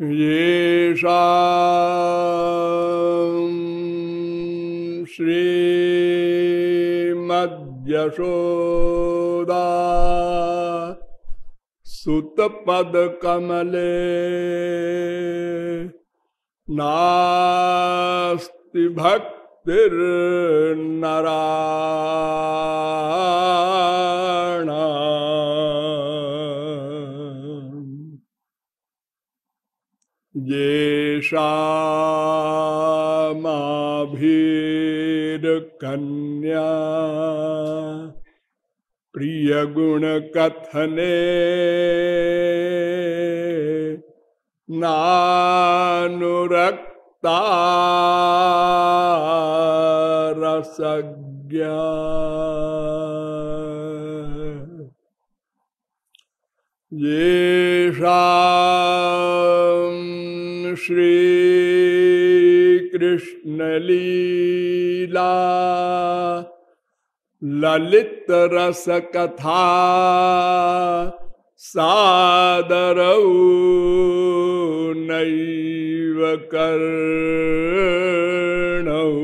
येषा श्रीमद्यशोदा सुतपदकमले नास्ति भक्तिर्नराणा येषामाभिर्कन्या प्रियगुणकथने नानुरक्ता रसज्ञा येषां श्रीकृष्णलीला ललित रस कथा सादरौ नैव कर्णौ।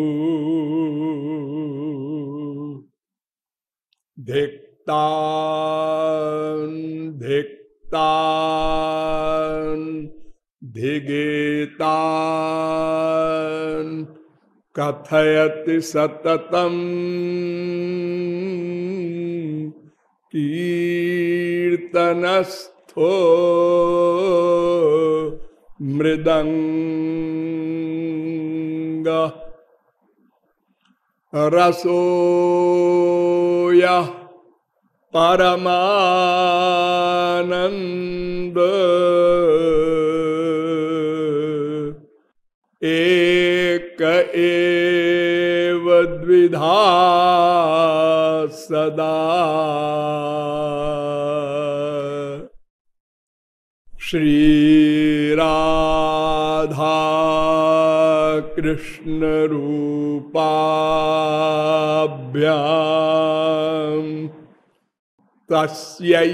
धिक्तान् धिक्तान्। धिगेतान् कथयति सततम् कीर्तनस्थो मृदङ्ग रसोयः परमानन्द एक द्विधा सदा। श्रीराधा कृष्ण रूपाभ्याम तस्यै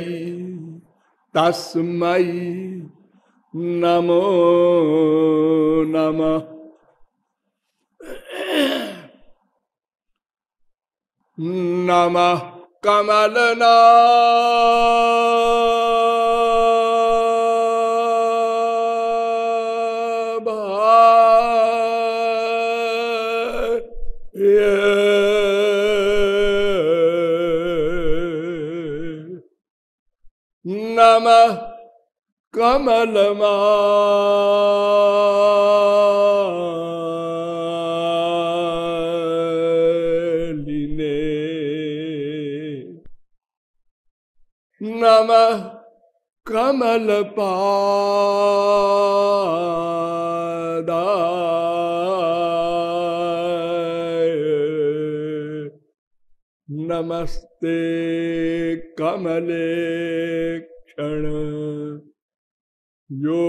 तस्मै नमो नमः। नमः कमलना। नमः कमलमा। नमः कमलपादाय नमस्ते कमले क्षण यो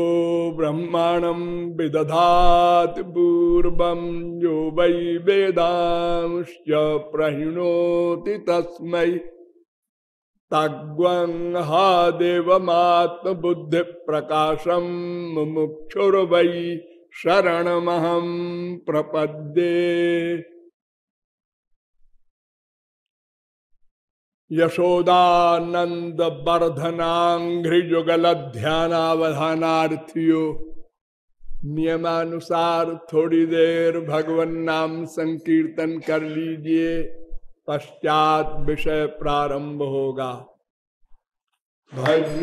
ब्रह्माणं विदधाति पूर्वं यो वै वेदांश्च प्रहिणोति तस्मै तग्वं हा देवमात्मबुद्धिप्रकाशं मुमुक्षुर्वै शरणमहं प्रपद्ये। यशोदानंद वर्धनाघ्रिजुगल ध्यानावधानार्थियों नियमानुसार थोड़ी देर भगवान नाम संकीर्तन कर लीजिए। पश्चात विषय प्रारंभ होगा भज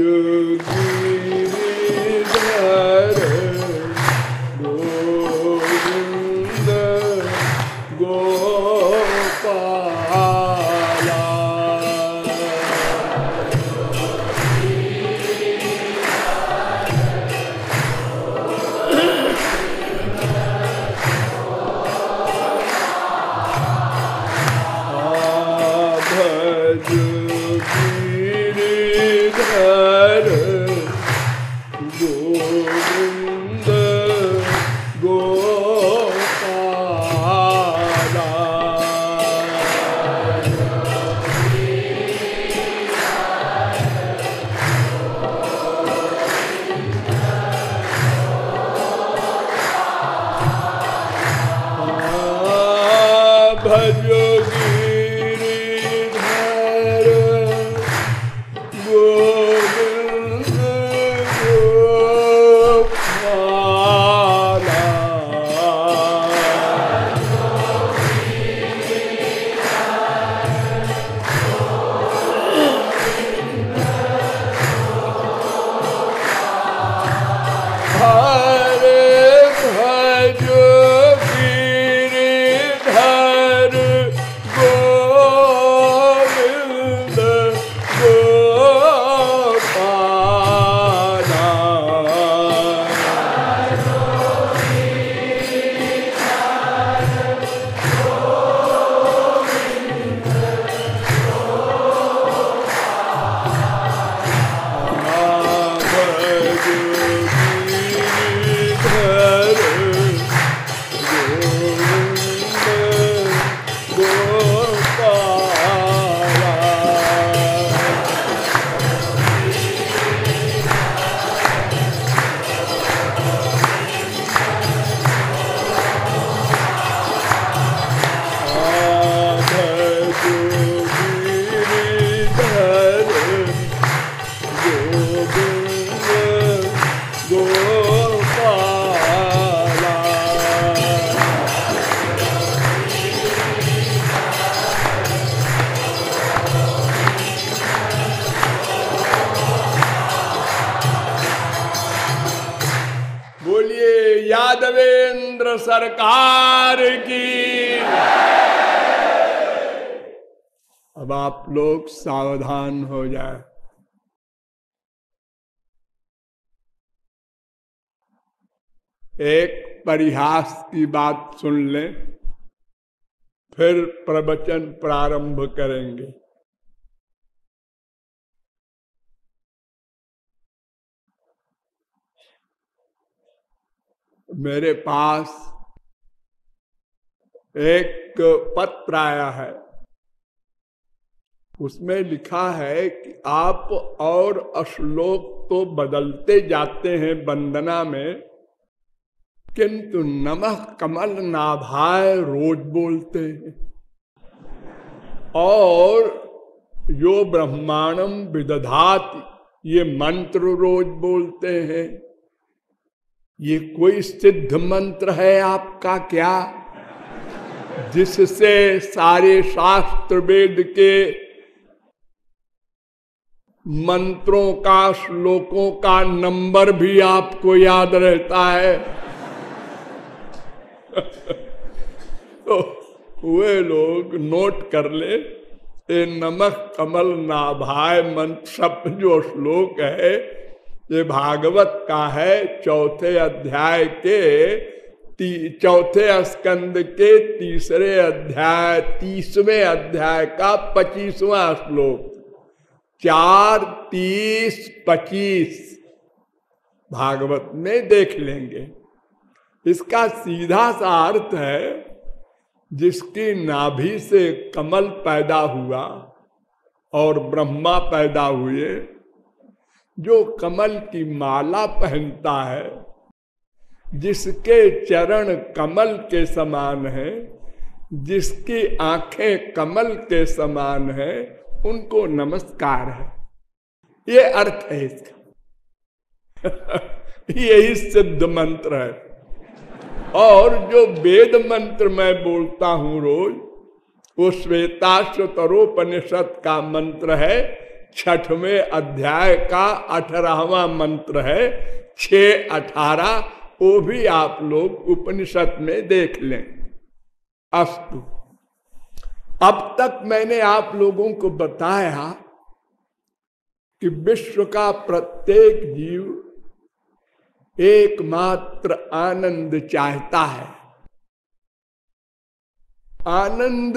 एक परिहास की बात सुन लें, फिर प्रवचन प्रारंभ करेंगे। मेरे पास एक पत्र आया है। उसमें लिखा है कि आप और अश्लोक तो बदलते जाते हैं वंदना में किंतु नमः कमल नाभाय रोज बोलते हैं। और यो ब्रह्मांडम विदधात, ये मंत्र रोज बोलते हैं। ये कोई सिद्ध मंत्र है आपका क्या? जिससे सारे शास्त्र वेद के मंत्रों का, श्लोकों का नंबर भी आपको याद रहता है। तो वे लोग नोट कर ले ये नमक कमल नाभाय मंत्र शब्द जो श्लोक है, ये भागवत का है, चौथे अध्याय के चौथे स्कंद के तीसरे अध्याय, तीसवें अध्याय का पच्चीसवा श्लोक। चार, तीस, पच्चीस, भागवत में देख लेंगे। इसका सीधा सा अर्थ है, जिसकी नाभि से कमल पैदा हुआ और ब्रह्मा पैदा हुए, जो कमल की माला पहनता है, जिसके चरण कमल के समान है, जिसकी आँखें कमल के समान है, उनको नमस्कार है। ये अर्थ है इसका। यही सिद्ध मंत्र है। और जो वेद मंत्र मैं बोलता हूँ रोज, वो श्वेताश्वतरोपनिषद का मंत्र है। छठवें अध्याय का अठारहवा मंत्र है। छ अठारह, वो भी आप लोग उपनिषद में देख लें। अस्तु। अब तक मैंने आप लोगों को बताया कि विश्व का प्रत्येक जीव एकमात्र आनंद चाहता है। आनंद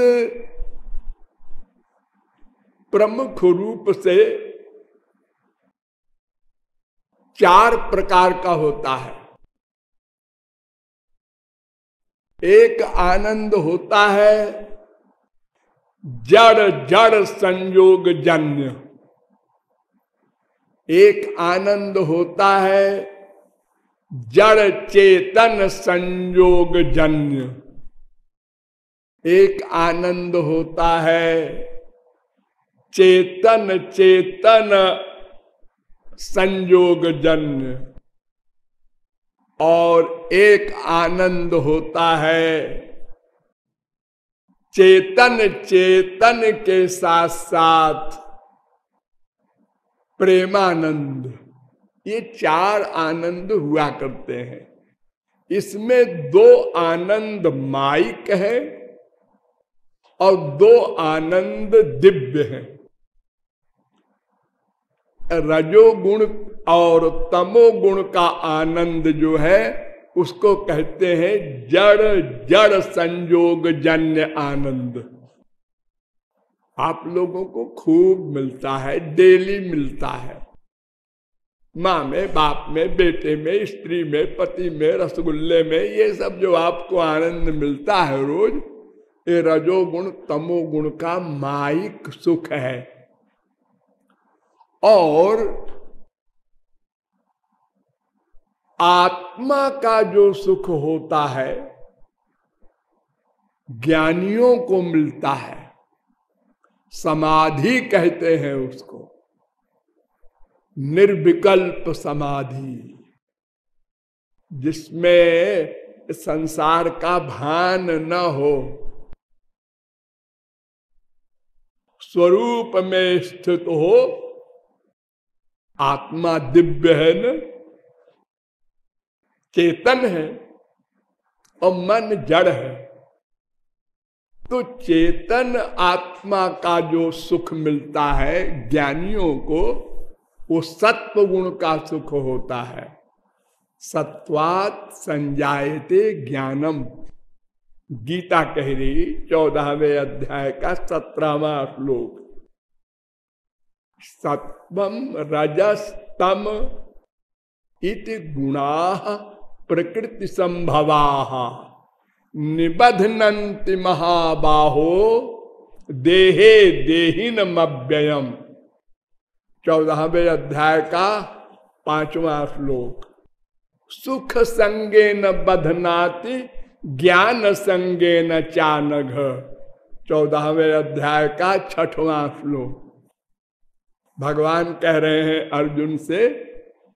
प्रमुख रूप से चार प्रकार का होता है। एक आनंद होता है जड़ जड़ संयोग जन्य। एक आनंद होता है जड़ चेतन संयोग जन्य एक आनंद होता है। चेतन चेतन संयोग जन्य और एक आनंद होता है। चेतन चेतन के साथ साथ प्रेमानंद। ये चार आनंद हुआ करते हैं। इसमें दो आनंद माइक है और दो आनंद दिव्य हैं। रजोगुण और तमोगुण का आनंद जो है, उसको कहते हैं जड़ जड़ संयोग जन्य आनंद। आप लोगों को खूब मिलता है, डेली मिलता है। माँ में, बाप में, बेटे में, स्त्री में, पति में, रसगुल्ले में, ये सब जो आपको आनंद मिलता है रोज, ये रजोगुण, तमोगुण का माइक सुख है। और आत्मा का जो सुख होता है, ज्ञानियों को मिलता है। समाधि कहते हैं उसको। निर्विकल्प समाधि, जिसमें संसार का भान न हो। स्वरूप में स्थित हो, आत्मा दिव्य है न, चेतन है और मन जड़ है। तो चेतन आत्मा का जो सुख मिलता है ज्ञानियों को वो सत्व गुण का सुख होता है। सत्वात संजायते ज्ञानम। गीता कह रही, चौदहवें अध्याय का सत्रहवा श्लोक। सत्वम रजस्तम इति गुणा प्रकृति संभवा निबधनंति महाबाहो, देहे देहीन मव्ययम चौदहवें अध्याय का पांचवा श्लोक। सुख संगे न बधनाति, ज्ञान संगे न चानघ। चौदहवें अध्याय का छठवां श्लोक। भगवान कह रहे हैं अर्जुन से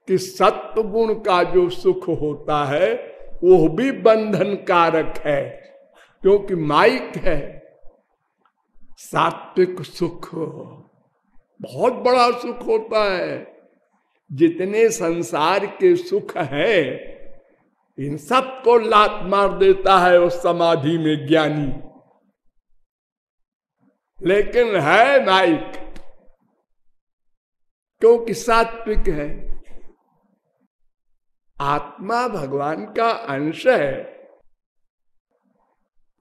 कि सत्व गुण का जो सुख होता है वो भी बंधन कारक है, क्योंकि माइक है। सात्विक सुख। बहुत बड़ा सुख होता है। जितने संसार के सुख है, इन सबको लात मार देता है उस समाधि में ज्ञानी। लेकिन है नाइक क्योंकि सात्विक है। आत्मा भगवान का अंश है।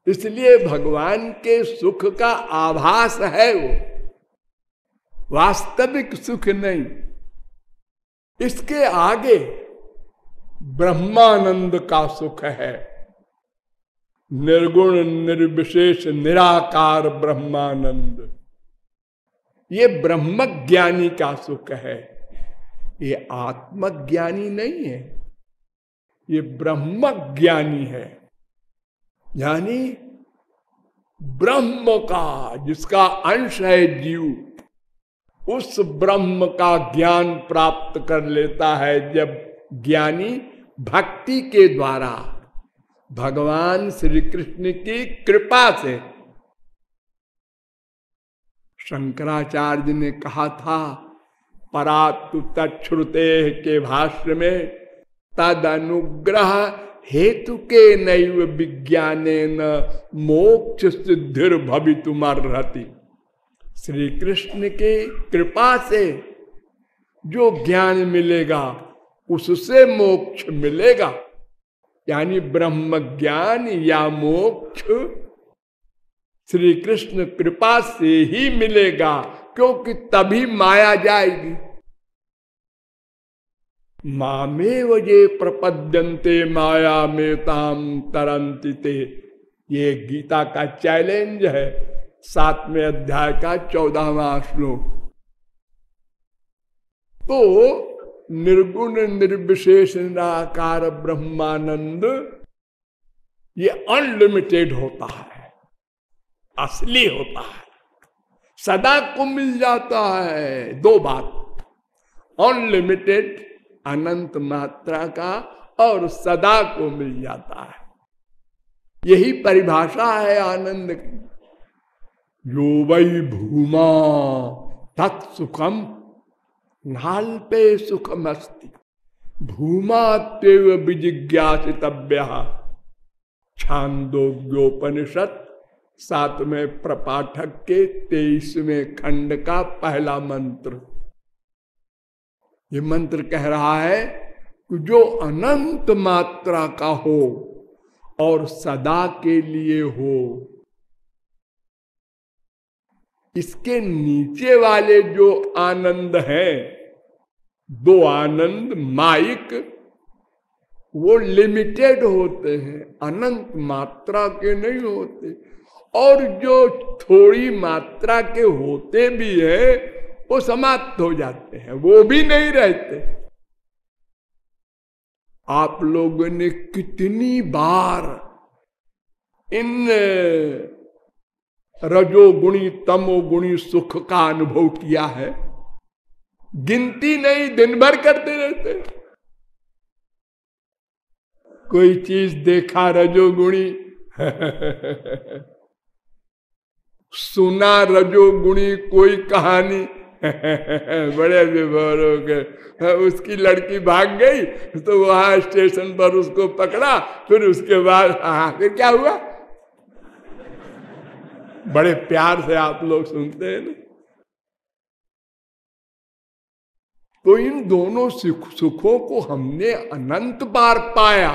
इसलिए भगवान के सुख का आभास है वो। वास्तविक सुख नहीं। इसके आगे ब्रह्मानंद का सुख है। निर्गुण, निर्विशेष, निराकार ब्रह्मानंद। ये ब्रह्म ज्ञानी का सुख है। ये आत्मज्ञानी नहीं है। ये ब्रह्म ज्ञानी है। यानी ब्रह्म का, जिसका अंश है जीव उस ब्रह्म का ज्ञान प्राप्त कर लेता है जब ज्ञानी भक्ति के द्वारा भगवान श्री कृष्ण की कृपा से शंकराचार्य ने कहा था परातु तछ्रुते के भाष्य में तद अनुग्रह हेतु के नैव विज्ञान मोक्ष सिद्धिर रहती श्री कृष्ण के कृपा से जो ज्ञान मिलेगा, उससे मोक्ष मिलेगा। यानी ब्रह्म ज्ञान या मोक्ष श्री कृष्ण कृपा से ही मिलेगा, क्योंकि तभी माया जाएगी। मामे वजे प्रपद्यंते माया में ताम तरंतिते ये गीता का चैलेंज है। सातवें अध्याय का चौदहवा श्लोक। तो निर्गुण निर्विशेष निराकार ब्रह्मानंद, ये अनलिमिटेड होता है, असली होता है, सदा को मिल जाता है। दो बात अनलिमिटेड अनंत मात्रा का और सदा को मिल जाता है। यही परिभाषा है आनंद की। यो वही भूमा तत्सुखम नाल पे सुखमस्ति। भूमा तेव विजिज्ञासितव्य। छांदोग्योपनिषद सातवें प्रपाठक के तेईसवें खंड का पहला मंत्र। ये मंत्र कह रहा है कि जो अनंत मात्रा का हो और सदा के लिए हो इसके नीचे वाले जो आनंद हैं, दो आनंद माइक, वो लिमिटेड होते हैं, अनंत मात्रा के नहीं होते। और जो थोड़ी मात्रा के होते भी है, वो समाप्त हो जाते हैं, वो भी नहीं रहते। आप लोगों ने कितनी बार इन रजोगुणी तमोगुणी सुख का अनुभव किया है। गिनती नहीं, दिन भर करते रहते। कोई चीज़ देखा रजोगुणी सुना रजोगुणी कोई कहानी? बड़े विभोर हो गए। उसकी लड़की भाग गई तो वहाँ स्टेशन पर उसको पकड़ा, फिर उसके बाद हाँ फिर क्या हुआ? बड़े प्यार से आप लोग सुनते हैं ना। तो इन दोनों सुखों को हमने अनंत बार पाया,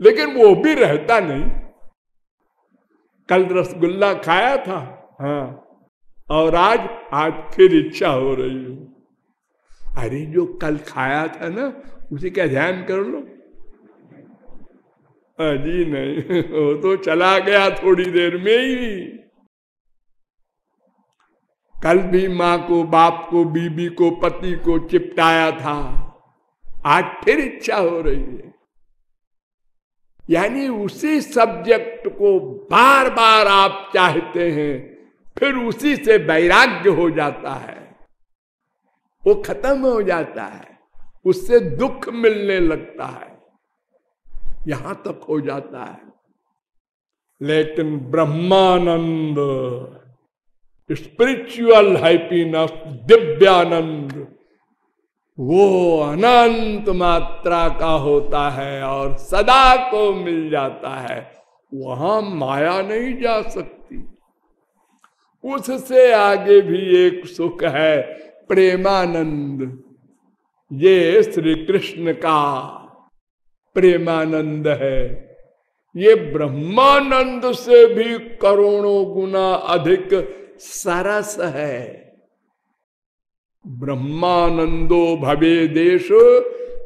लेकिन वो भी रहता नहीं। कल रसगुल्ला खाया था हाँ और आज आज फिर इच्छा हो रही है। अरे, जो कल खाया था ना, उसी का ध्यान कर लो? जी नहीं, वो तो चला गया थोड़ी देर में ही। कल भी माँ को, बाप को, बीबी को, पति को चिपटाया था। आज फिर इच्छा हो रही है। यानी उसी सब्जेक्ट को बार बार आप चाहते हैं, फिर उसी से वैराग्य हो जाता है। वो खत्म हो जाता है, उससे दुख मिलने लगता है। यहाँ तक हो जाता है। लेकिन ब्रह्मानंद स्पिरिचुअल हैप्पीनेस दिव्यानंद वो अनंत मात्रा का होता है और सदा को मिल जाता है। वहाँ माया नहीं जा सकती। उससे आगे भी एक सुख है, प्रेमानंद। ये श्री कृष्ण का प्रेमानंद है। ये ब्रह्मानंद से भी करोड़ों गुना अधिक सरस है। ब्रह्मानंदो भवे देश,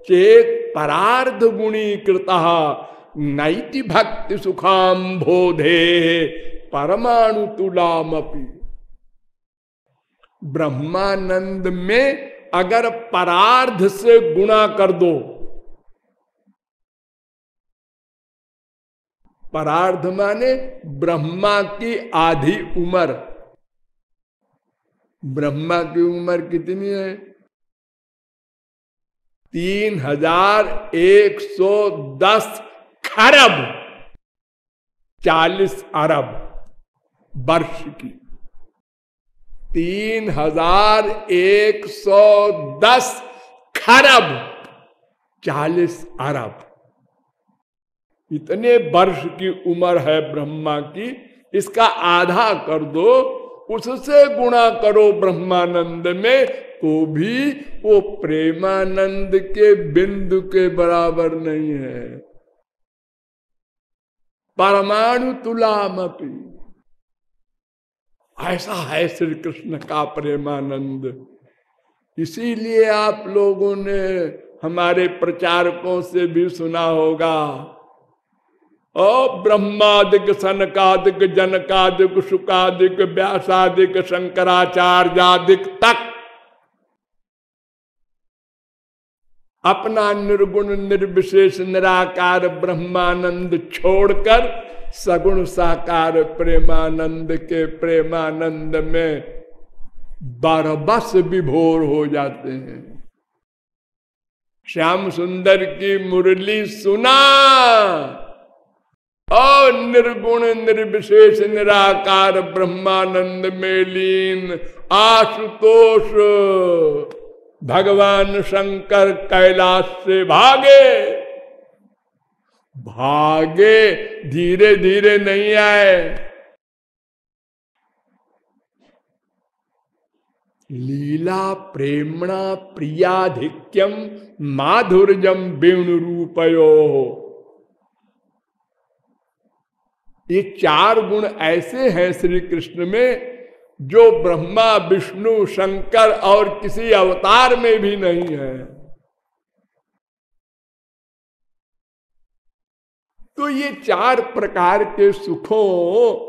चेत परार्ध गुणी कृता, नैति भक्ति सुखाम बोधे, परमाणु तुलामपि। ब्रह्मानंद में अगर परार्ध से गुणा कर दो, परार्ध माने ब्रह्मा की आधी उम्र। ब्रह्मा की उम्र कितनी है? तीन हज़ार एक सौ दस खरब। चालीस अरब वर्ष की। तीन हज़ार एक सौ दस खरब। चालीस अरब। इतने वर्ष की उम्र है ब्रह्मा की, इसका आधा कर दो। उससे गुणा करो ब्रह्मानंद में तो भी वो प्रेमानंद के बिंदु के बराबर नहीं है। परमाणु तुलामपी। ऐसा है श्री कृष्ण का प्रेमानंद। इसीलिए आप लोगों ने हमारे प्रचारकों से भी सुना होगा ब्रह्मादिक सनकादिक, जनकादिक, सुकादिक, व्यासादिक, शंकराचार्यादिक तक। अपना निर्गुण, निर्विशेष, निराकार ब्रह्मानंद छोड़कर सगुण साकार प्रेमानंद के प्रेमानंद में बरबस विभोर हो जाते हैं। श्याम सुंदर की मुरली सुना। और निर्गुण निर्विशेष, निराकार, ब्रह्मानंद में लीन आशुतोष। भगवान शंकर कैलाश से भागे। भागे धीरे धीरे नहीं आए। लीला प्रेमणा प्रियाधिक्यम माधुर्यम वेणु रूपयो। ये चार गुण ऐसे हैं श्री कृष्ण में, जो ब्रह्मा, विष्णु, शंकर और किसी अवतार में भी नहीं है। तो ये चार प्रकार के सुखों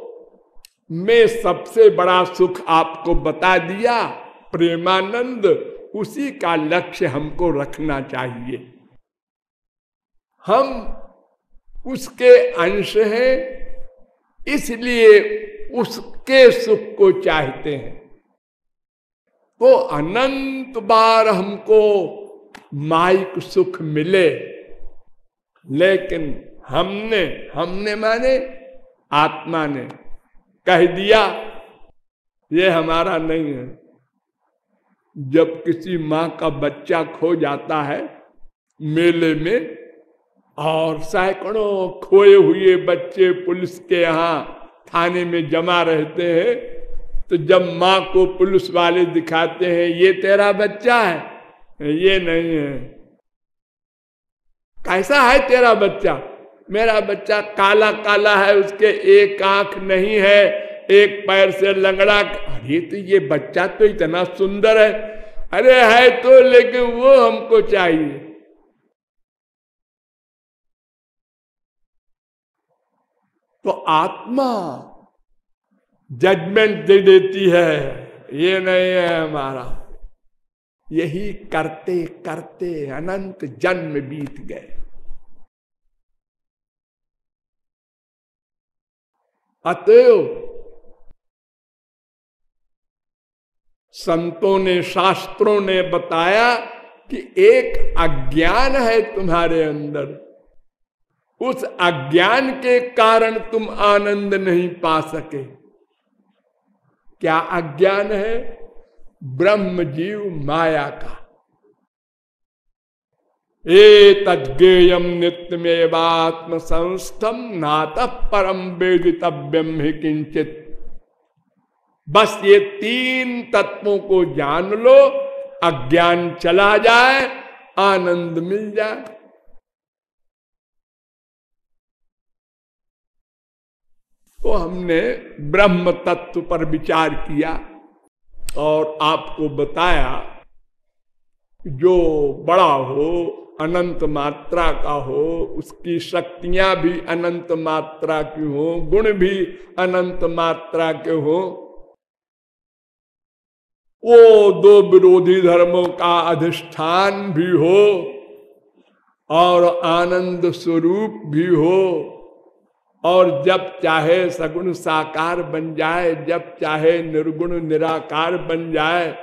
में सबसे बड़ा सुख आपको बता दिया, प्रेमानंद, उसी का लक्ष्य हमको रखना चाहिए। हम उसके अंश हैं इसलिए उसके सुख को चाहते हैं। तो अनंत बार हमको माइक सुख मिले, लेकिन हमने हमने माने आत्मा ने कह दिया, ये हमारा नहीं है। जब किसी माँ का बच्चा खो जाता है, मेले में और सैकड़ों खोए हुए बच्चे पुलिस के यहाँ थाने में जमा रहते हैं। तो जब माँ को पुलिस वाले दिखाते हैं, ये तेरा बच्चा है? ये नहीं है। कैसा है तेरा बच्चा? मेरा बच्चा काला काला है, उसके एक आँख नहीं है, एक पैर से लंगड़ा अरे तो ये बच्चा तो इतना सुंदर है। अरे, है तो लेकिन वो हमको चाहिए। तो आत्मा जजमेंट दे देती है। ये नहीं है हमारा। यही करते करते अनंत जन्म बीत गए। अतएव संतों ने, शास्त्रों ने बताया कि एक अज्ञान है तुम्हारे अंदर। उस अज्ञान के कारण तुम आनंद नहीं पा सके। क्या अज्ञान है? ब्रह्म जीव माया का। ए तज्ञेयम नित्यमेवात्म संस्थम नात परम वेदितव्यम ही किंचित बस ये तीन तत्वों को जान लो, अज्ञान चला जाए, आनंद मिल जाए। तो हमने ब्रह्म तत्व पर विचार किया और आपको बताया, जो बड़ा हो, अनंत मात्रा का हो, उसकी शक्तियाँ भी अनंत मात्रा की हो, गुण भी अनंत मात्रा के हो, वो दो विरोधी धर्मों का अधिष्ठान भी हो और आनंद स्वरूप भी हो। और जब चाहे सगुण साकार बन जाए, जब चाहे निर्गुण निराकार बन जाए,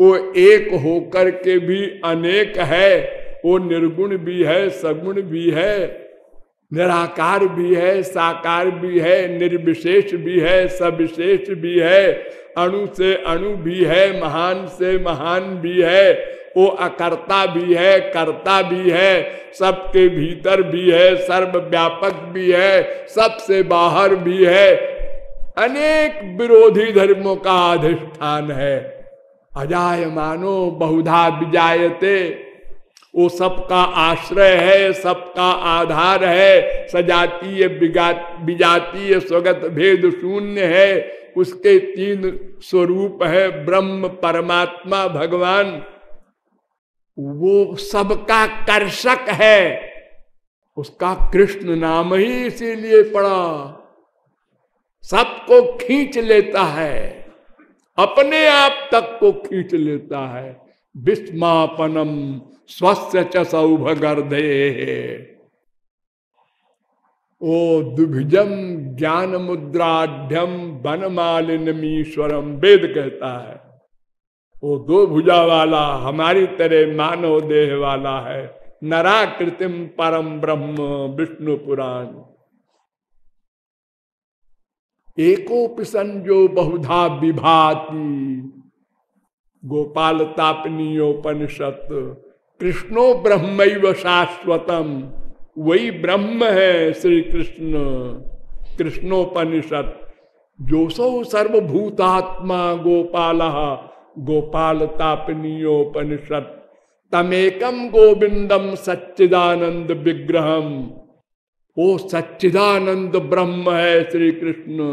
वो एक होकर के भी अनेक है, वो निर्गुण भी है, सगुण भी है, निराकार भी है, साकार भी है, निर्विशेष भी है, सविशेष भी है, अणु से अणु भी है, महान से महान भी है वो अकर्ता भी है, कर्ता भी है, सबके भीतर भी है, सर्वव्यापक भी है, सबसे बाहर भी है। अनेक विरोधी धर्मों का अधिष्ठान है। अजाय मानो बहुधा विजायते। वो सबका आश्रय है, सबका आधार है। सजातीय विजातीय स्वगत भेद शून्य है। उसके तीन स्वरूप है, ब्रह्म, परमात्मा, भगवान। वो सबका कर्षक है। उसका कृष्ण नाम ही इसीलिए पड़ा। सबको खींच लेता है। अपने आप तक को खींच लेता है। विस्मापनम स्वस्थ च सौभगर्धे। ओ दुभिजम ज्ञान मुद्राढ़ बनमालिनमीश्वरम वेद कहता है। वो दो भुजा वाला हमारी तरह मानव देह वाला है। नराकृतिम परम ब्रह्म विष्णु पुराण। एकोपिसन जो बहुधा विभाति। गोपाल तापनीयोपनिषद कृष्णो ब्रह्म शाश्वतम। वही ब्रह्म है श्री कृष्ण कृष्णोपनिषद जो सौ सर्वभूतात्मा गोपाल। गोपाल तापनीयोपनिषद तमेकम गोविंदम सच्चिदानंद विग्रहम वो सच्चिदानंद ब्रह्म है श्री कृष्ण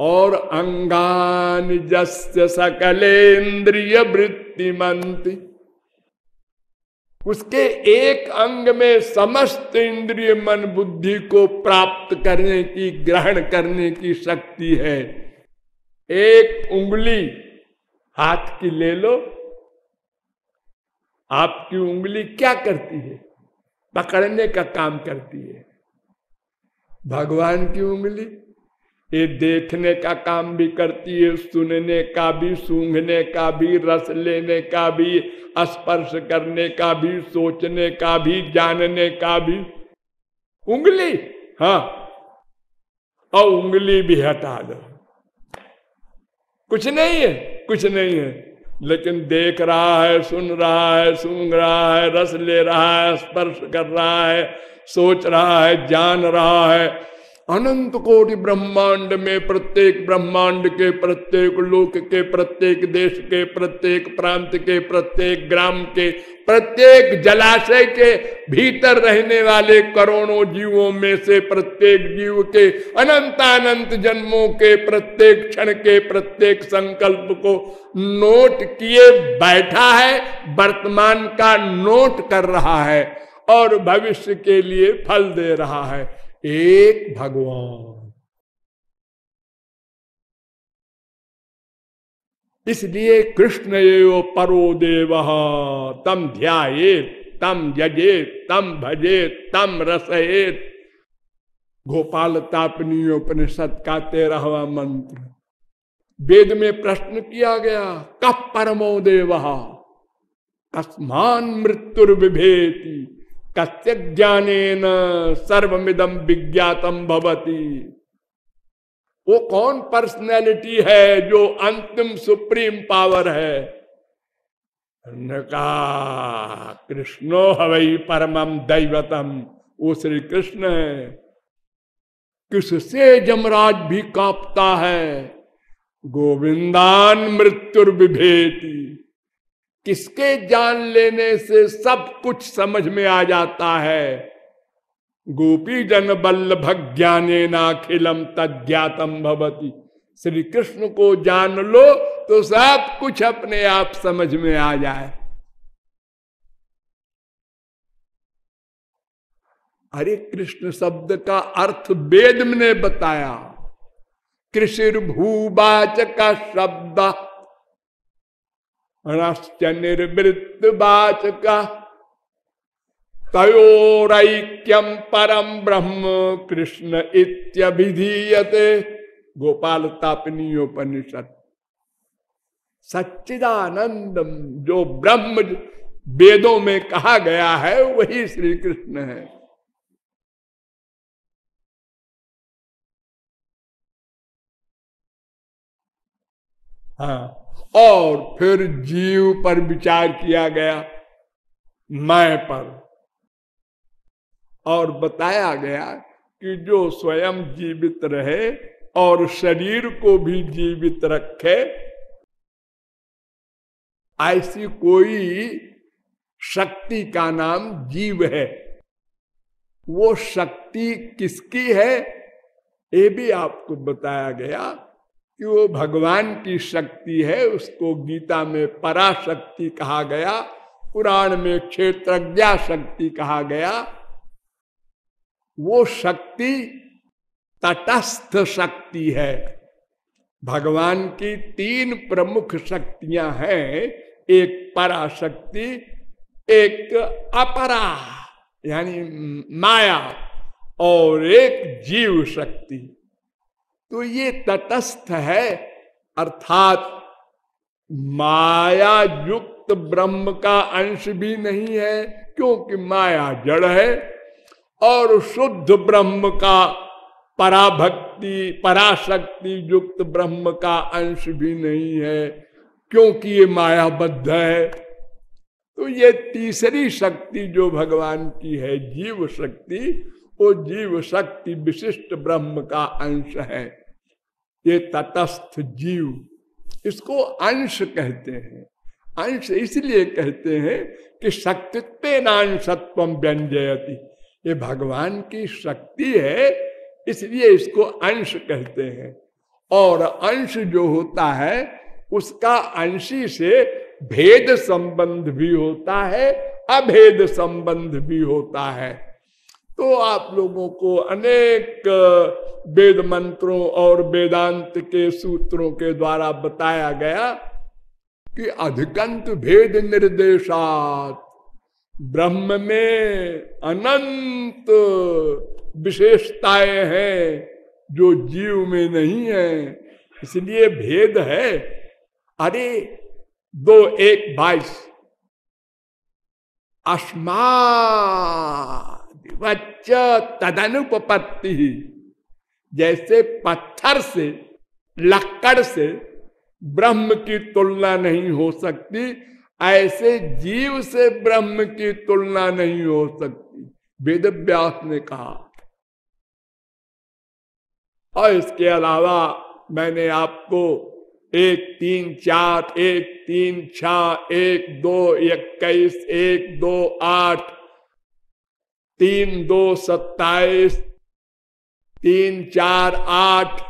और अंगान जस्य सकलेन्द्रिय वृत्तिमंती उसके एक अंग में समस्त इंद्रिय मन बुद्धि को प्राप्त करने की ग्रहण करने की शक्ति है एक उंगली हाथ की ले लो। आपकी उंगली क्या करती है? पकड़ने का काम करती है। भगवान की उंगली ये देखने का काम भी करती है, सुनने का भी, सूंघने का भी, रस लेने का भी, स्पर्श करने का भी, सोचने का भी, जानने का भी। उंगली हाँ। और उंगली भी हटा दो। कुछ नहीं है। कुछ नहीं है। लेकिन देख रहा है, सुन रहा है, सूंघ रहा है, रस ले रहा है, स्पर्श कर रहा है, सोच रहा है, जान रहा है। अनंत कोटि ब्रह्मांड में प्रत्येक ब्रह्मांड के प्रत्येक लोक के प्रत्येक देश के प्रत्येक प्रांत के प्रत्येक ग्राम के प्रत्येक जलाशय के भीतर रहने वाले करोड़ों जीवों में से प्रत्येक जीव के अनंत अनंत जन्मों के प्रत्येक क्षण के प्रत्येक संकल्प को नोट किए बैठा है, वर्तमान का नोट कर रहा है और भविष्य के लिए फल दे रहा है। एक भगवान। इसलिए कृष्ण एव परो देव, तम ध्याये, तम जजे तम भजे, तम रसयेत गोपाल तापनी उपनिषद का तेरहवा मंत्र। वेद में प्रश्न किया गया कप परमो देव? कस्मान मृत्युर्विभेति। कस्य ज्ञान सर्वमिदम विज्ञातम भवती? वो कौन पर्सनैलिटी है जो अंतिम सुप्रीम पावर है? कहा कृष्णो हवई परमम दैवतम। वो श्री कृष्ण है। किससे जमराज भी कांपता है? गोविंदान मृत्युर्विभेती। किसके जान लेने से सब कुछ समझ में आ जाता है? गोपी जन बल्लभ ज्ञाने नाखिलम तज्ञातम भवती। श्री कृष्ण को जान लो तो सब कुछ अपने आप समझ में आ जाए। हरे कृष्ण शब्द का अर्थ वेद ने बताया। कृषि भूवाच का शब्द रश्च निर्वृत्त वाचका तयोरक्यम परम ब्रह्म कृष्ण इत्यभिधीयते। गोपाल तापनीयोपनिषद सच्चिदानंदम जो ब्रह्म वेदों में कहा गया है, वही श्री कृष्ण है। हाँ। और फिर जीव पर विचार किया गया मैं पर। और बताया गया कि जो स्वयं जीवित रहे और शरीर को भी जीवित रखे, ऐसी कोई शक्ति का नाम जीव है। वो शक्ति किसकी है, ये भी आपको बताया गया कि वो भगवान की शक्ति है, उसको गीता में पराशक्ति कहा गया, पुराण में क्षेत्रज्ञा शक्ति कहा गया। वो शक्ति तटस्थ शक्ति है। भगवान की तीन प्रमुख शक्तियाँ हैं, एक पराशक्ति, एक अपरा, यानी माया, और एक जीव शक्ति। तो ये तटस्थ है, अर्थात माया युक्त ब्रह्म का अंश भी नहीं है, क्योंकि माया जड़ है, और शुद्ध ब्रह्म का पराभक्ति, पराशक्ति युक्त ब्रह्म का अंश भी नहीं है, क्योंकि ये मायाबद्ध है। तो ये तीसरी शक्ति जो भगवान की है, जीव शक्ति वो जीव शक्ति विशिष्ट ब्रह्म का अंश है। ये तटस्थ जीव इसको अंश कहते हैं। अंश इसलिए कहते हैं कि शक्तित्व नांशत्व व्यंजयती। ये भगवान की शक्ति है, इसलिए इसको अंश कहते हैं। और अंश जो होता है, उसका अंशी से भेद संबंध भी होता है, अभेद संबंध भी होता है। तो आप लोगों को अनेक वेद मंत्रों और वेदांत के सूत्रों के द्वारा बताया गया कि अधिकंत भेद निर्देशात ब्रह्म में अनंत विशेषताएँ हैं जो जीव में नहीं है। इसलिए भेद है। अरे, दो एक बाईस। अस्मा वच्च तदनुपत्ति जैसे पत्थर से, लक्कड़ से ब्रह्म की तुलना नहीं हो सकती, ऐसे जीव से ब्रह्म की तुलना नहीं हो सकती वेद व्यास ने कहा। और इसके अलावा मैंने आपको एक तीन चार, एक तीन छ एक दो, इक्कीस, एक दो, आठ तीन, दो, सत्ताईस, तीन, चार, आठ।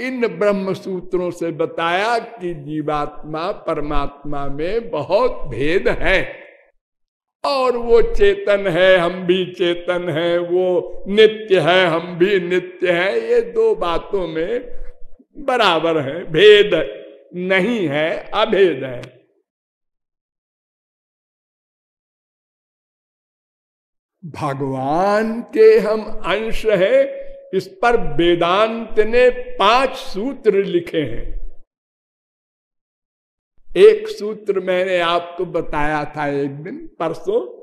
इन ब्रह्म सूत्रों से बताया कि जीवात्मा परमात्मा में बहुत भेद है। और वो चेतन है, हम भी चेतन है, वो नित्य है, हम भी नित्य है, ये दो बातों में बराबर है, भेद नहीं है, अभेद है। भगवान के हम अंश है, इस पर वेदांत ने पाँच सूत्र लिखे हैं। एक सूत्र मैंने आपको बताया था एक दिन, परसों।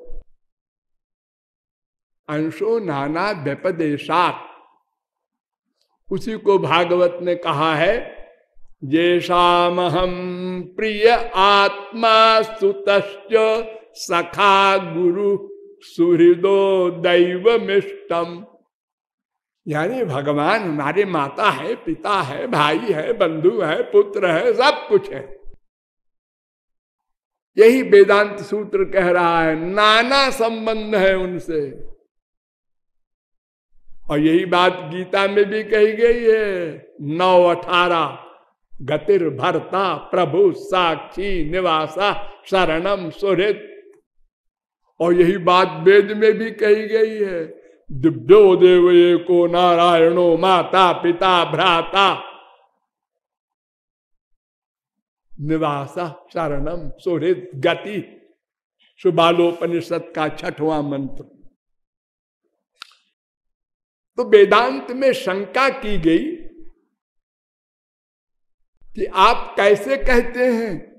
अंशो नाना व्यपदेशात। उसी को भागवत ने कहा है जेशाम हम प्रिय आत्मा सुत सखा गुरु सुहृदो दैव मिष्टम यानी भगवान हमारे माता है, पिता है, भाई है, बंधु है, पुत्र है, सब कुछ है। यही वेदांत सूत्र कह रहा है, नाना संबंध है उनसे। और यही बात गीता में भी कही गई है, नौ अठारह गतिर भरता प्रभु साक्षी निवासा शरणम सुहृत। और यही बात वेद में भी कही गई है। दिव्यो देव को नारायणो माता, पिता, भ्राता। निवासा शरणम सुहृद गति। सुबालोपनिषद का छठवां मंत्र। तो वेदांत में शंका की गई कि आप कैसे कहते हैं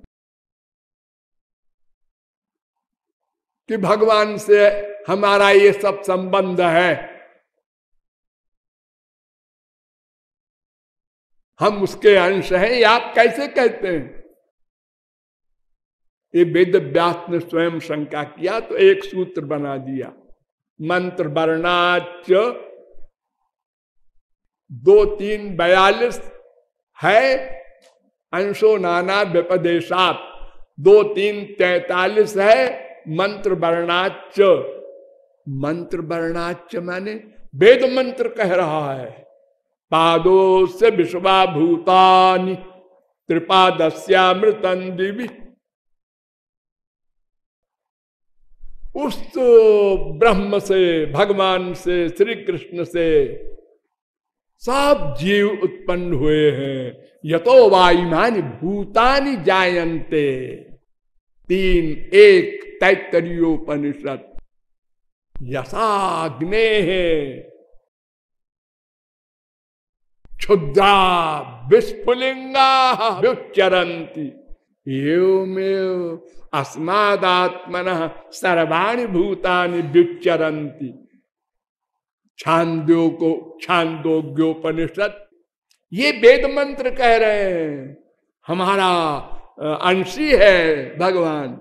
कि भगवान से हमारा ये सब संबंध है। हम उसके अंश हैं, ये आप कैसे कहते हैं? ये वेद व्यास ने स्वयं शंका किया तो एक सूत्र बना दिया। मंत्र वर्णाच दो तीन बयालीस है, अंशो नाना व्यपदेशात। दो तीन तैतालीस है मंत्र वर्णाच मंत्र वर्णाच माने वेद मंत्र कह रहा है। पादो से विश्वा भूतानी त्रिपादस्यामृतन दिवी। उस ब्रह्म से, भगवान से श्री कृष्ण से सब जीव उत्पन्न हुए हैं। यतो वायुमानी भूतानी जायन्ते। तीन, एक तैतरीयोपनिषद यसाग्ने क्षुद्रा विस्फुलिंगा व्युच्चरंती एवमेव अस्मादात्मन सर्वाणी भूतानि व्युच्चरंती छांदो को छांदोग्योपनिषद। ये वेद मंत्र कह रहे हैं, हमारा अंशी है भगवान।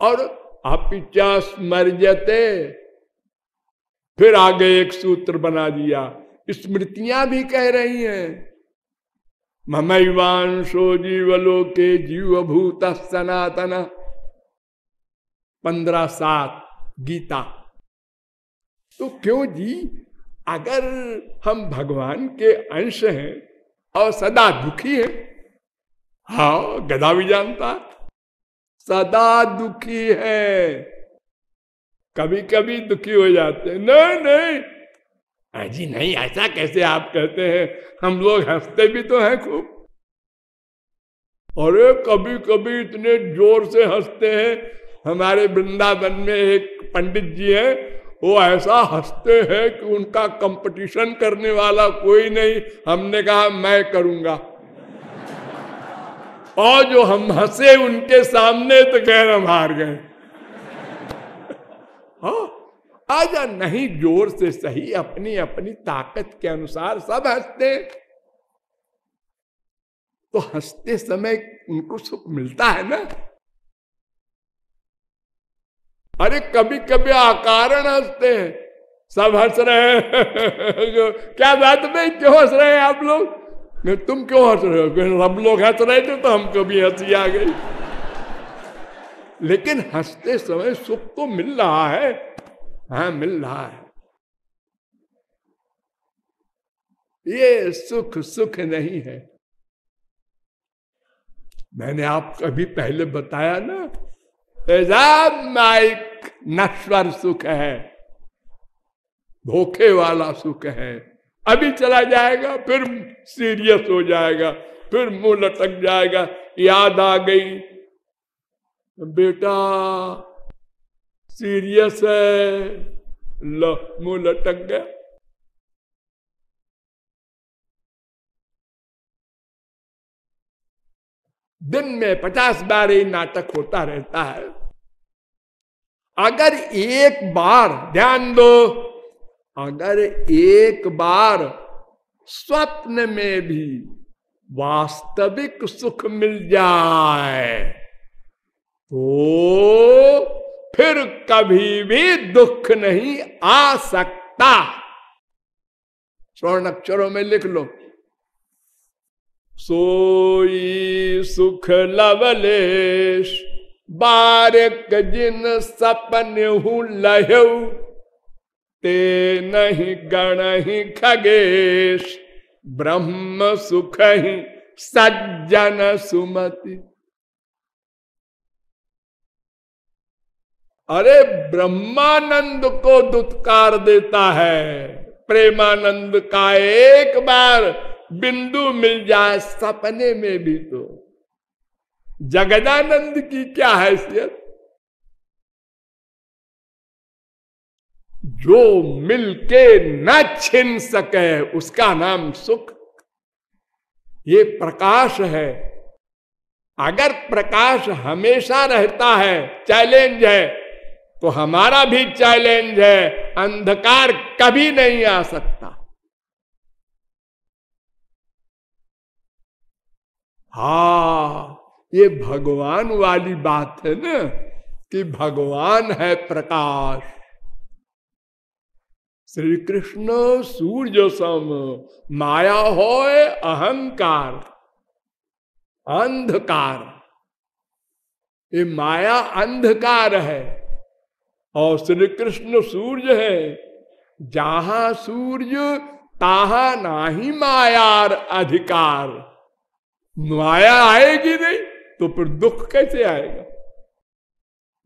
और अपिचा स्मर्जते फिर आगे एक सूत्र बना दिया। स्मृतियाँ भी कह रही हैं। के जीवभूत सनातन। पंद्रह सात, गीता। तो क्यों जी? अगर हम भगवान के अंश हैं और सदा दुखी हैं हाँ गदा भी जानता सदा दुखी है। कभी कभी दुखी हो जाते नहीं नहीं। जी नहीं, ऐसा कैसे आप कहते हैं? हम लोग हँसते भी तो हैं खूब। अरे कभी कभी इतने ज़ोर से हँसते हैं। हमारे वृंदावन में एक पंडित जी हैं। वो ऐसा हँसते हैं कि उनका कंपटीशन करने वाला कोई नहीं। हमने कहा, मैं करूँगा। और जो हम हंसे उनके सामने तो कह हम हार गए। हाँ आजा नहीं ज़ोर से सही अपनी अपनी ताकत के अनुसार सब हँसते। तो हँसते समय उनको सुख मिलता है ना? अरे कभी कभी अकारण हँसते हैं। सब हंस रहे हैं। क्या बात में क्यों हंस रहे हैं आप लोग? तुम क्यों हंस रहे हो? सब लोग हंस रहे थे तो हमको भी हँसी आ गई। लेकिन हँसते समय सुख तो मिल रहा है। हाँ मिल रहा है। ये सुख सुख नहीं है। मैंने आप कभी पहले बताया ना माइक नश्वर सुख है धोखे वाला सुख है। अभी चला जाएगा, फिर सीरियस हो जाएगा, फिर मुँह लटक जाएगा, याद आ गई। बेटा, सीरियस है। लो, मुँह लटक गया। दिन में पचास बार ही नाटक होता रहता है। अगर एक बार ध्यान दो अगर एक बार स्वप्न में भी वास्तविक सुख मिल जाए तो फिर कभी भी दुख नहीं आ सकता। स्वर्ण अक्षरों में लिख लो। सोई सुख लवलेश, बारक जिन सपन हूँ लह ते नहीं गण ही खगेश, ब्रह्म सुख ही सज्जन सुमति। अरे ब्रह्मानंद को दुत्कार देता है, प्रेमानंद का एक बार बिंदु मिल जाए सपने में भी तो। जगदानंद की क्या हैसियत? जो मिलके न छिन सके, उसका नाम सुख। ये प्रकाश है। अगर प्रकाश हमेशा रहता है, चैलेंज है तो हमारा भी चैलेंज है, अंधकार कभी नहीं आ सकता। हा, ये भगवान वाली बात है ना, कि भगवान है प्रकाश। श्री कृष्ण सूर्य सम, माया हो अहंकार, अंधकार। ये माया अंधकार है और श्री कृष्ण सूर्य है। जहाँ सूर्य, ताहा नाही मायार अधिकार। माया आएगी नहीं तो फिर दुख कैसे आएगा?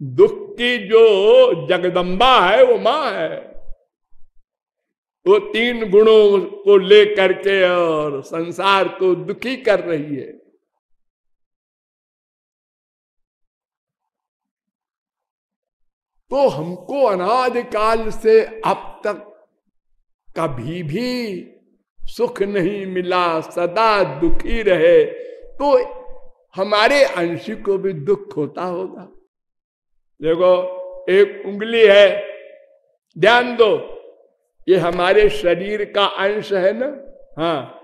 दुख की जो जगदम्बा है, वो माँ है। वो तीन गुणों को लेकर के और संसार को दुखी कर रही है। तो हमको अनादिकाल से अब तक कभी भी सुख नहीं मिला, सदा दुखी रहे तो हमारे अंशी को भी दुख होता होगा। देखो, एक उंगली है, ध्यान दो। ये हमारे शरीर का अंश है ना? हाँ।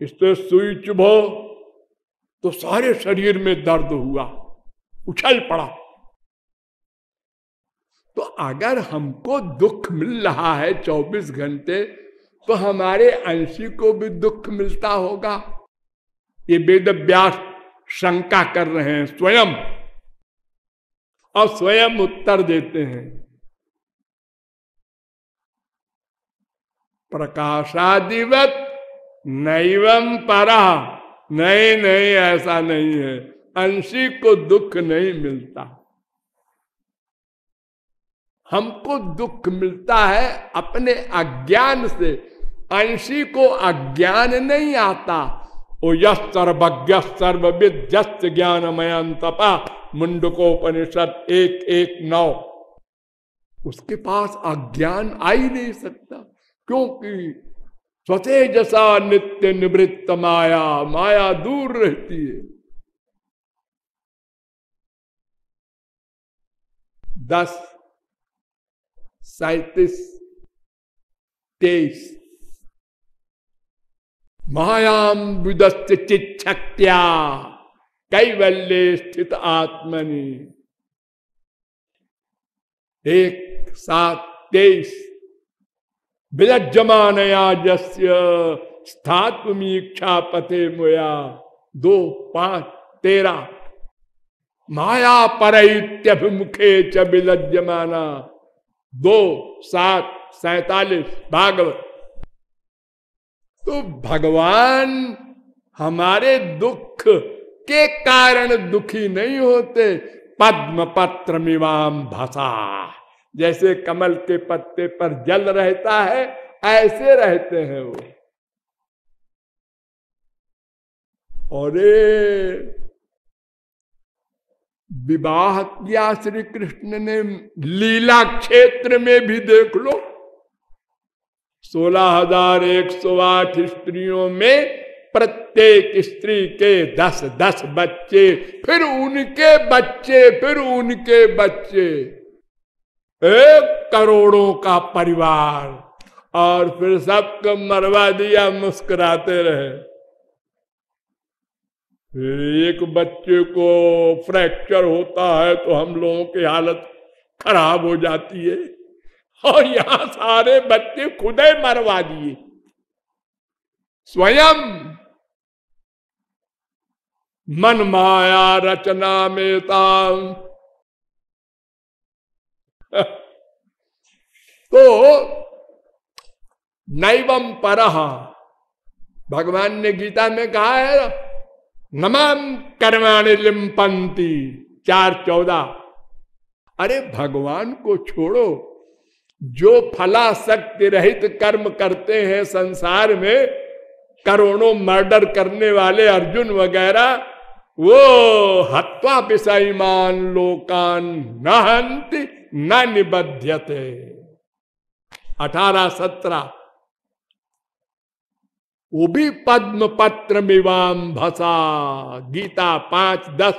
इस तो सुई चुभो तो सारे शरीर में दर्द हुआ, उछल पड़ा। तो अगर हमको दुख मिल रहा है 24 घंटे तो हमारे अंशी को भी दुख मिलता होगा। ये वेद व्यास शंका कर रहे हैं, स्वयं। और स्वयं उत्तर देते हैं। प्रकाशादिवत नैवम परा। नहीं नहीं, ऐसा नहीं है। अंशी को दुख नहीं मिलता। हमको दुख मिलता है अपने अज्ञान से। अंशी को अज्ञान नहीं आता। ओ यश सर्वज्ञ सर्वविद ज्ञानमय तपा। मुंडकोपनिषद एक एक नौ। उसके पास अज्ञान आ ही नहीं सकता। क्योंकि स्वते जसा नित्य निवृत्त माया माया दूर रहती है। दस, सैतीस, तेईस। मायाम विदस्त चिच्छक्त्या, कैवल्य स्थित आत्मनि। एक, सात, तेईस। विलज्जमानया जस्य स्थात्मीक्षा पते मुया। दो, पाँच, तेरा। माया परमुखे च विलज्जमाना दो, सात, सैतालीस, भागवत। तो भगवान हमारे दुख के कारण दुखी नहीं होते। पद्म पत्र मिवाम भसा। जैसे कमल के पत्ते पर जल रहता है, ऐसे रहते हैं वो। और विवाह किया श्री कृष्ण ने, लीला क्षेत्र में भी देख लो। सोलह हज़ार एक सौ आठ स्त्रियों में प्रत्येक स्त्री के दस दस बच्चे, फिर उनके बच्चे, फिर उनके बच्चे। एक करोड़ों का परिवार। और फिर सबको मरवा दिया, मुस्कुराते रहे। फिर एक बच्चे को फ्रैक्चर होता है तो हम लोगों की हालत खराब हो जाती है। और यहाँ सारे बच्चे खुद ही मरवा दिए। स्वयं मन माया रचना में तो नैवम पर। भगवान ने गीता में कहा है नमाम कर्माणि लिम्पंती चार चौदह। अरे भगवान को छोड़ो, जो फला शक्ति रहित कर्म करते हैं संसार में, करोड़ों मर्डर करने वाले अर्जुन वगैरह, वो हत्वा पिसाईमान लोकान न हंति न निबध्यते। अठारह सत्रह वो भी पद्म पत्र मिवाम भसा। गीता पाँच दस।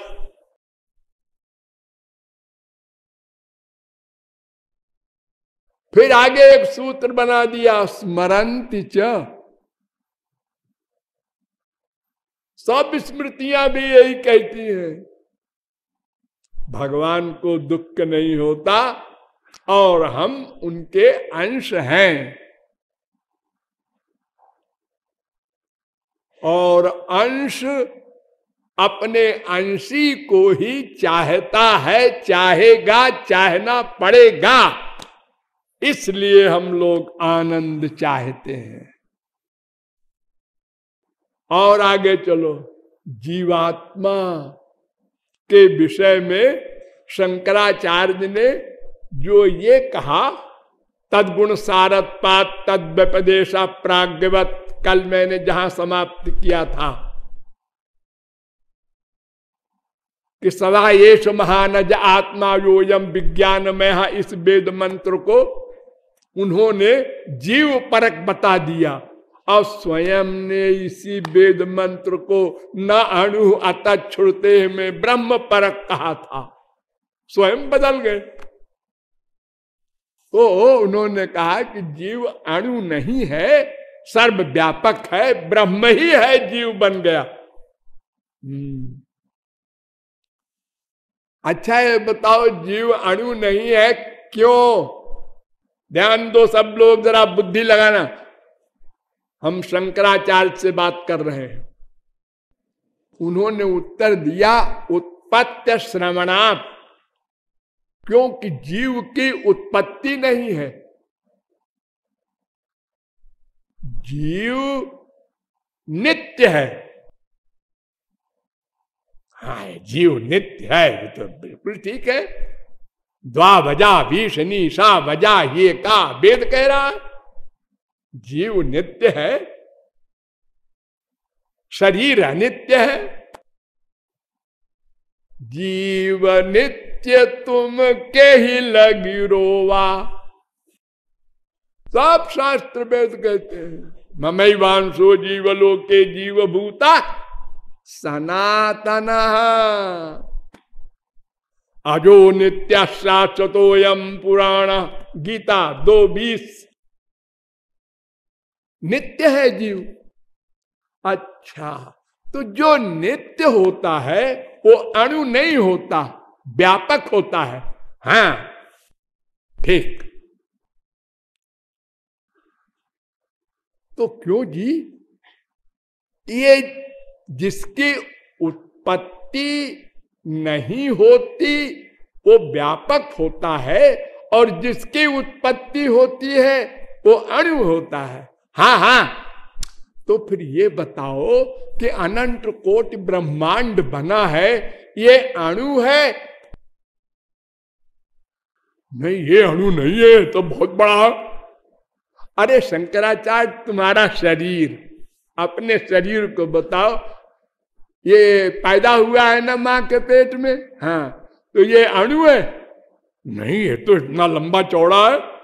फिर आगे एक सूत्र बना दिया स्मरंत च। सब स्मृतियाँ भी यही कहती हैं। भगवान को दुख नहीं होता और हम उनके अंश हैं। और अंश अपने अंशी को ही चाहता है, चाहेगा, चाहना पड़ेगा। इसलिए हम लोग आनंद चाहते हैं। और आगे चलो। जीवात्मा के विषय में शंकराचार्य ने जो ये कहा, तदगुण सारत पात तद व्यपदेशा प्राग्ञवत कल मैंने जहाँ समाप्त किया था। कि सदा येष महानज आत्मा योयम विज्ञान में इस वेद मंत्र को उन्होंने जीव परक बता दिया। और स्वयं ने इसी वेद मंत्र को न अणु अत छुड़ते में ब्रह्म परक कहा था। स्वयं बदल गए। तो उन्होंने कहा कि जीव अणु नहीं है सर्व व्यापक है, ब्रह्म ही है, जीव बन गया। हम्म। अच्छा है बताओ, जीव अणु नहीं है, क्यों? ध्यान दो सब लोग, जरा बुद्धि लगाना। हम शंकराचार्य से बात कर रहे हैं। उन्होंने उत्तर दिया उत्पत्ति श्रवणात्। क्योंकि जीव की उत्पत्ति नहीं है। जीव नित्य है। हाँ जीव नित्य है तो बिल्कुल ठीक है। द्वा बजा भीषणी सा बजा ये का वेद कह रहा जीव नित्य है, शरीर अनित्य है। जीव नित्य तुम के ही लगी रोवा। सब शास्त्र वेद कहते हैं ममई वांशो जीवलो के जीव भूता सनातन। अजो नित्या नित्य शाश्वतोयम पुराण गीता दो बीस। नित्य है जीव। अच्छा तो जो नित्य होता है, वो अणु नहीं होता, व्यापक होता है। हाँ ठीक। तो क्यों जी? ये जिसकी उत्पत्ति नहीं होती, वो व्यापक होता है, और जिसकी उत्पत्ति होती है, वो अणु होता है। हाँ हाँ। तो फिर ये बताओ कि अनंत कोट ब्रह्मांड बना है, ये अणु है? नहीं, ये अणु नहीं है तो बहुत बड़ा। अरे शंकराचार्य, तुम्हारा शरीर, अपने शरीर को बताओ। ये पैदा हुआ है ना माँ के पेट में? हाँ तो ये अणु है? नहीं, ये तो इतना लंबा चौड़ा है।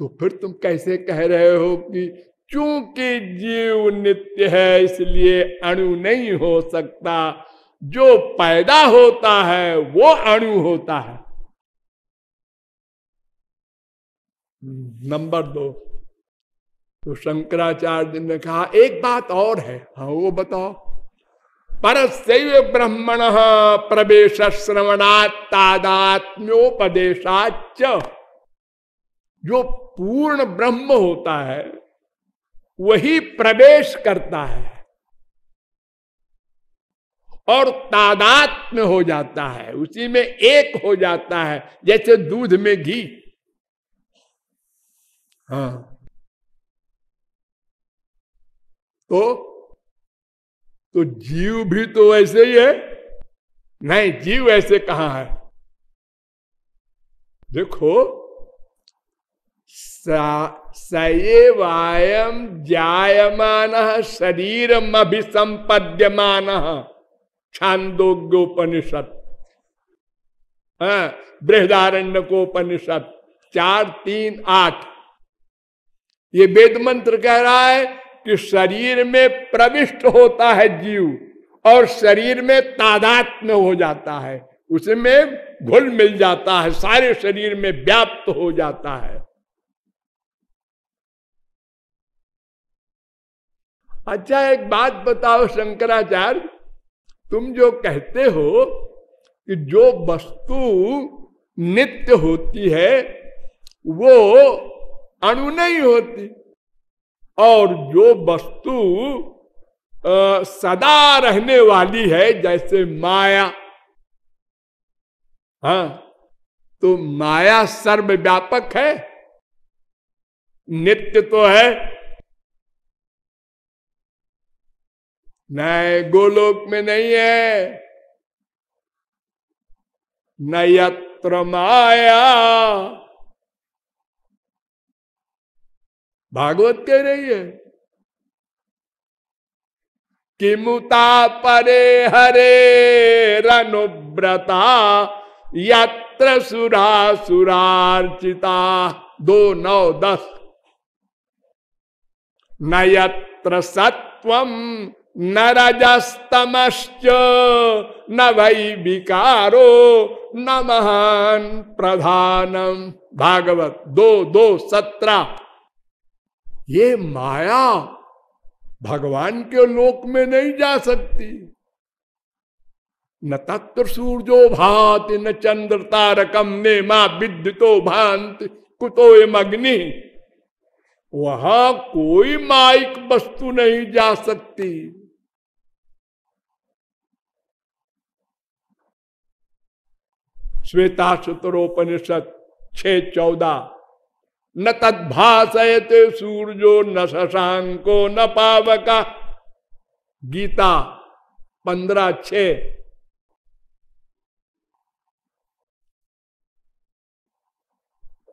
तो फिर तुम कैसे कह रहे हो कि चूँकि जीव नित्य है, इसलिए अणु नहीं हो सकता। जो पैदा होता है, वो अणु होता है। नंबर दो तो शंकराचार्य ने कहा, एक बात और है। हाँ वो बताओ। पर ब्रह्मण प्रवेश श्रवणात्तादात्म्योपदेशाच जो पूर्ण ब्रह्म होता है, वही प्रवेश करता है और तादात्म्य हो जाता है। उसी में एक हो जाता है, जैसे दूध में घी। हाँ। तो तो जीव भी तो ऐसे ही है। नहीं, जीव ऐसे कहा है? देखो सएवायम जायमान शरीर अभिसंपद्यमान छांदोग्योपनिषद बृहदारण्य को उपनिषद चार, तीन, आठ। ये वेद मंत्र कह रहा है कि शरीर में प्रविष्ट होता है जीव और शरीर में तादात्म्य हो जाता है। उसमें घुल मिल जाता है, सारे शरीर में व्याप्त हो जाता है। अच्छा एक बात बताओ शंकराचार्य। तुम जो कहते हो कि जो वस्तु नित्य होती है, वो अणु नहीं होती। और जो वस्तु सदा रहने वाली है, जैसे माया। हाँ तो माया सर्वव्यापक है। नित्य तो है नहीं गोलोक में नहीं है। न यत्र माया। भागवत कह रही है किमुता परे हरे रनुव्रता यत्र सुरा सुरार्चिता। दो, नौ, दस। न यत्र सत्वम न रजस्तमश्च न वै विकारो न महान प्रधानम भागवत दो दो, सत्रह। ये माया भगवान के लोक में नहीं जा सकती। न तत्व सूर्यो भात, न चंद्र तारकम ने माँ विद्युतो भांत कुतो अग्नि। वहाँ कोई माइक वस्तु नहीं जा सकती। श्वेता सुतरोपनिषद छ चौदह न तद्भाषयते सूर्यो, न शशांको न पावका। गीता पंद्रह, छ।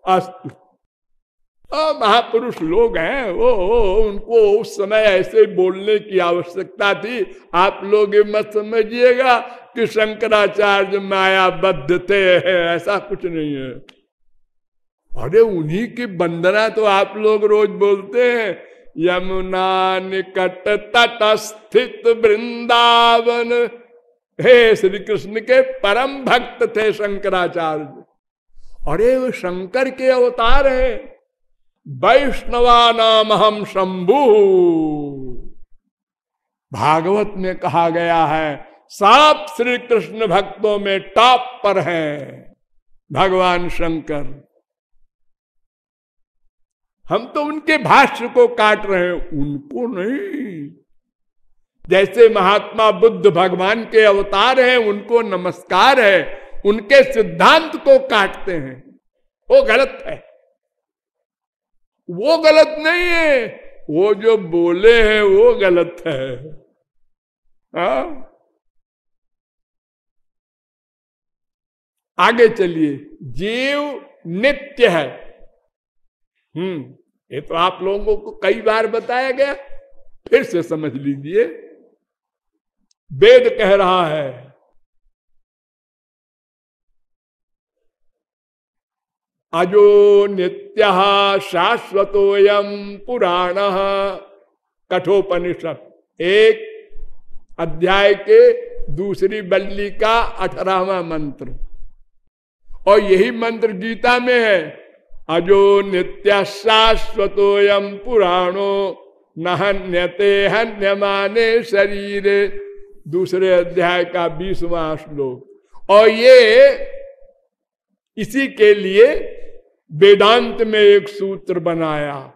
अस्तु। महापुरुष लोग हैं, वो उनको उस समय ऐसे बोलने की आवश्यकता थी। आप लोग ये मत समझिएगा कि शंकराचार्य मायाबद्ध थे ऐसा कुछ नहीं है। अरे, उन्हीं की वंदना तो आप लोग रोज बोलते हैं। यमुना निकट तट स्थित वृंदावन। हे श्री कृष्ण के परम भक्त थे शंकराचार्य। अरे, वो शंकर के अवतार हैं। वैष्णवा नाम हम शंभु। भागवत में कहा गया है सात श्री कृष्ण भक्तों में टॉप पर हैं। भगवान शंकर, हम तो उनके भाष्य को काट रहे हैं, उनको नहीं। जैसे महात्मा बुद्ध भगवान के अवतार हैं, उनको नमस्कार है, उनके सिद्धांत को काटते हैं। वो गलत है। वो गलत नहीं है। वो जो बोले हैं, वो गलत है। हा? आगे चलिए। जीव नित्य है। हम्म ये तो आप लोगों को कई बार बताया गया। फिर से समझ लीजिए। वेद कह रहा है अजो नित्य शाश्वतोयम पुराण। कठोपनिषद एक अध्याय के दूसरी बल्ली का अठारहवा मंत्र। और यही मंत्र गीता में है। अजो नित्य शाश्वतोयम पुराणो नहन्यते हन्यमाने शरीर। दूसरे अध्याय का बीसवा श्लोक। और ये इसी के लिए वेदांत में एक सूत्र बनाया,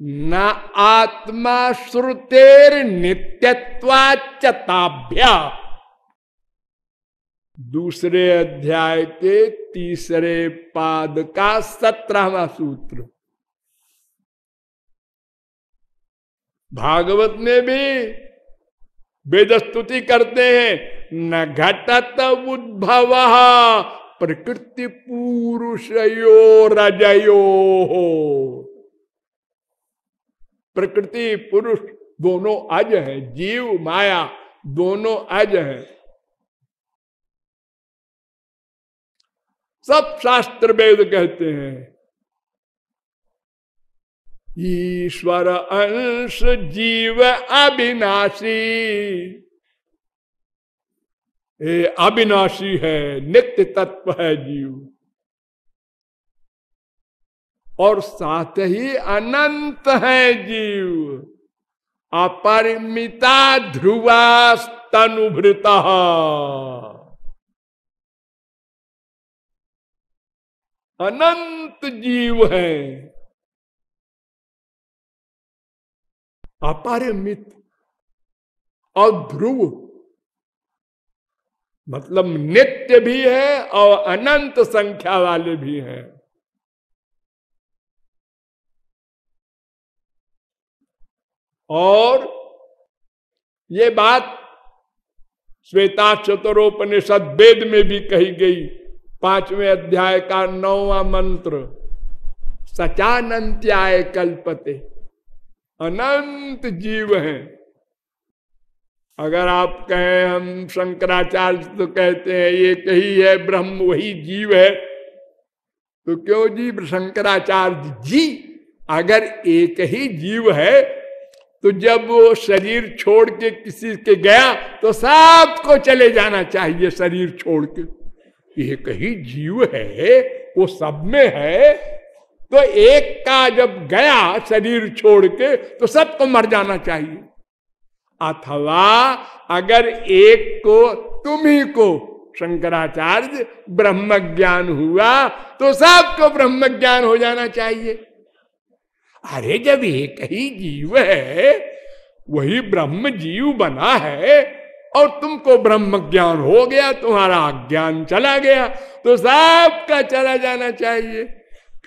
न आत्मा श्रुतेर नित्यत्वाचताभ्या दूसरे अध्याय के तीसरे पाद का सत्रहवा सूत्र। भागवत में भी वेद स्तुति करते हैं, न घटत उद्भव प्रकृति पुरुषयो रजयो। हो प्रकृति पुरुष दोनों अज है, जीव, माया, दोनों अज है। सब शास्त्र वेद कहते हैं। ईश्वर अंश जीव अविनाशी। अविनाशी है, नित्य तत्व है जीव। और साथ ही अनंत है जीव। अपरिमिता ध्रुवा अनंत जीव है। अपरिमित और ध्रुव मतलब नित्य भी है और अनंत संख्या वाले भी हैं। और ये बात श्वेता चतुरोपनिषद वेद में भी कही गई, पाँचवें अध्याय का नौवा मंत्र, सचानंत्याय कल्पते, अनंत जीव हैं। अगर आप कहें हम शंकराचार्य तो कहते हैं, ये कही है, ब्रह्म वही जीव है। तो क्यों जी शंकराचार्य जी, अगर एक ही जीव है तो जब वो शरीर छोड़ के किसी के गया तो सबको चले जाना चाहिए शरीर छोड़ के। एक ही जीव है, वो सब में है तो एक का जब गया शरीर छोड़ के तो सबको मर जाना चाहिए। अथवा अगर एक को तुम्ही को शंकराचार्य ब्रह्म ज्ञान हुआ तो सबको ब्रह्म ज्ञान हो जाना चाहिए। अरे जब एक ही जीव है, वही ब्रह्म जीव बना है, और तुमको ब्रह्म ज्ञान हो गया, तुम्हारा ज्ञान चला गया तो सबका चला जाना चाहिए।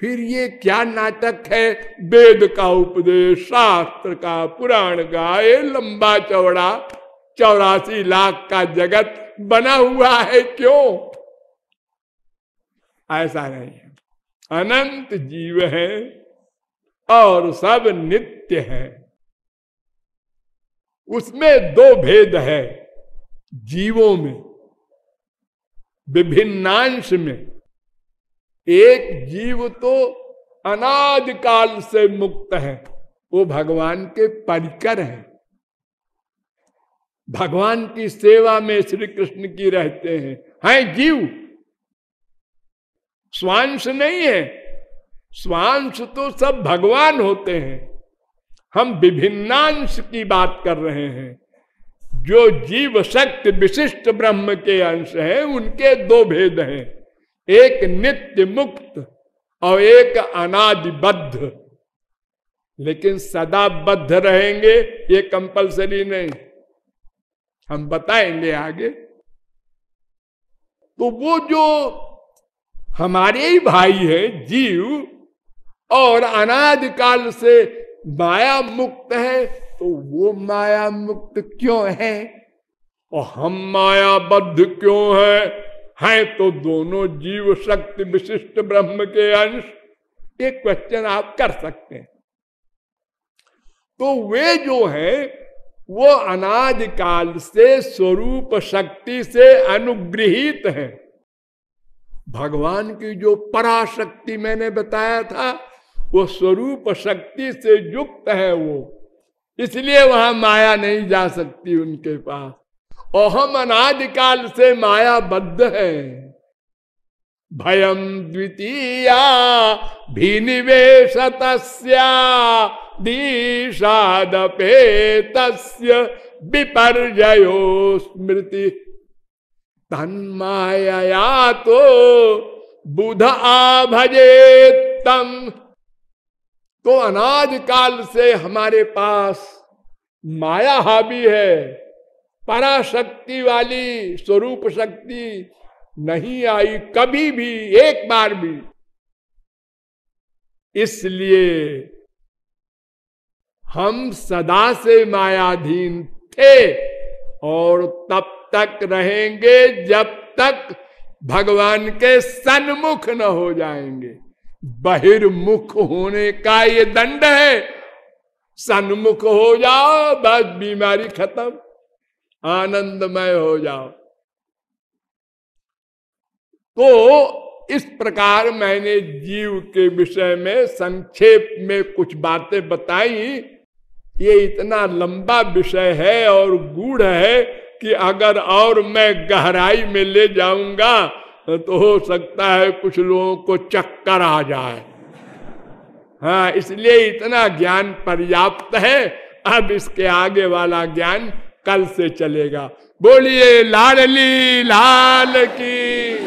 फिर ये क्या नाटक है? वेद का उपदेश, शास्त्र का पुराण का ये लंबा चौड़ा, चौरासी लाख का जगत बना हुआ है क्यों? ऐसा नहीं है। अनंत जीव है और सब नित्य है। उसमें दो भेद है, जीवों में, विभिन्नांश में एक जीव तो अनाद काल से मुक्त है। वो भगवान के परिकर है। भगवान की सेवा में श्री कृष्ण की रहते हैं। हैं जीव। स्वांश नहीं है। स्वांश तो सब भगवान होते हैं। हम विभिन्नांश की बात कर रहे हैं। जो जीव शक्ति विशिष्ट ब्रह्म के अंश हैं, उनके दो भेद हैं। एक नित्य मुक्त और एक अनादिबद्ध। लेकिन सदा बद्ध रहेंगे, ये कंपलसरी नहीं। हम बताएँगे आगे। तो वो जो हमारे ही भाई है, जीव, और अनाद काल से माया मुक्त है तो वो माया मुक्त क्यों है? और हम मायाबद्ध क्यों है? हैं तो दोनों जीव शक्ति विशिष्ट ब्रह्म के अंश ये क्वेश्चन आप कर सकते हैं। तो वे जो है, वो अनाज काल से स्वरूप शक्ति से अनुग्रहित है। भगवान की जो पराशक्ति मैंने बताया था, वो स्वरूप शक्ति से युक्त है वो। इसलिए वहाँ माया नहीं जा सकती उनके पास। और हम अनादिकाल से माया बद्ध है। भयम द्वितीया भी निवेश दीषादपे तस्य विपर्जयो स्मृति। तन्माया तो बुध आ भजे तम तो अनाज काल से हमारे पास माया हावी है। पराशक्ति वाली, स्वरूप शक्ति नहीं आई कभी भी, एक बार भी। इसलिए हम सदा से मायाधीन थे और तब तक रहेंगे जब तक भगवान के सन्मुख न हो जाएँगे। बहिर्मुख होने का ये दंड है। सन्मुख हो जाओ, बस बीमारी खत्म। आनंदमय हो जाओ। तो इस प्रकार मैंने जीव के विषय में संक्षेप में कुछ बातें बताई। ये इतना लंबा विषय है और गूढ़ है कि अगर और मैं गहराई में ले जाऊँगा तो हो सकता है कुछ लोगों को चक्कर आ जाए। हाँ इसलिए इतना ज्ञान पर्याप्त है। अब इसके आगे वाला ज्ञान कल से चलेगा। बोलिए लाडली लाल की।